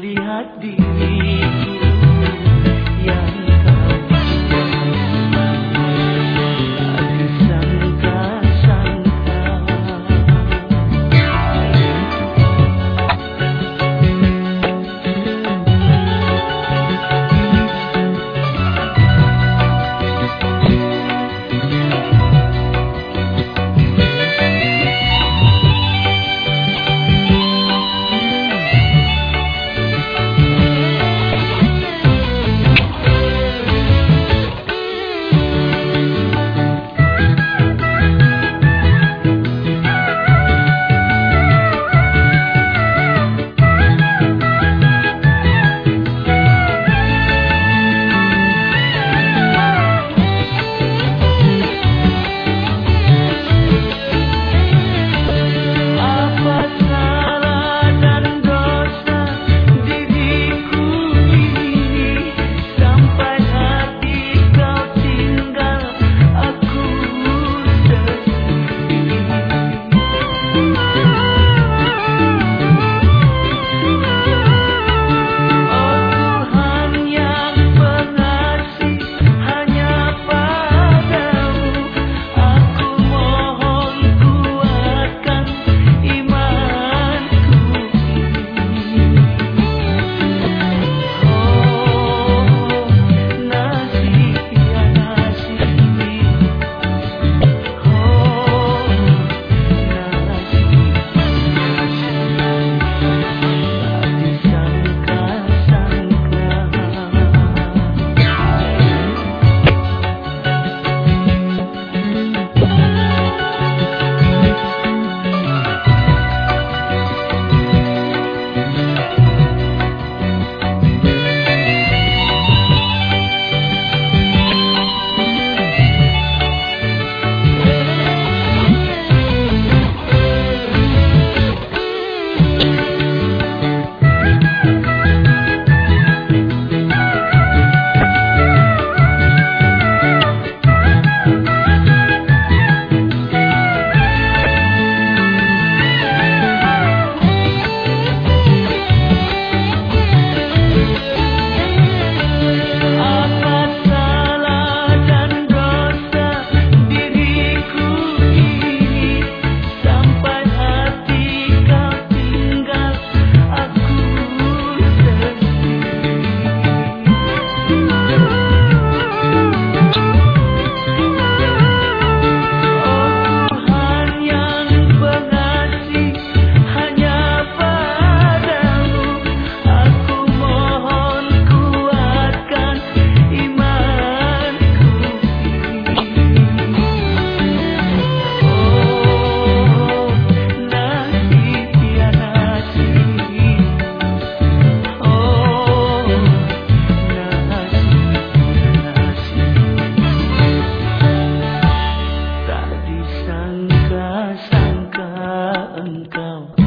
melihat diri. down.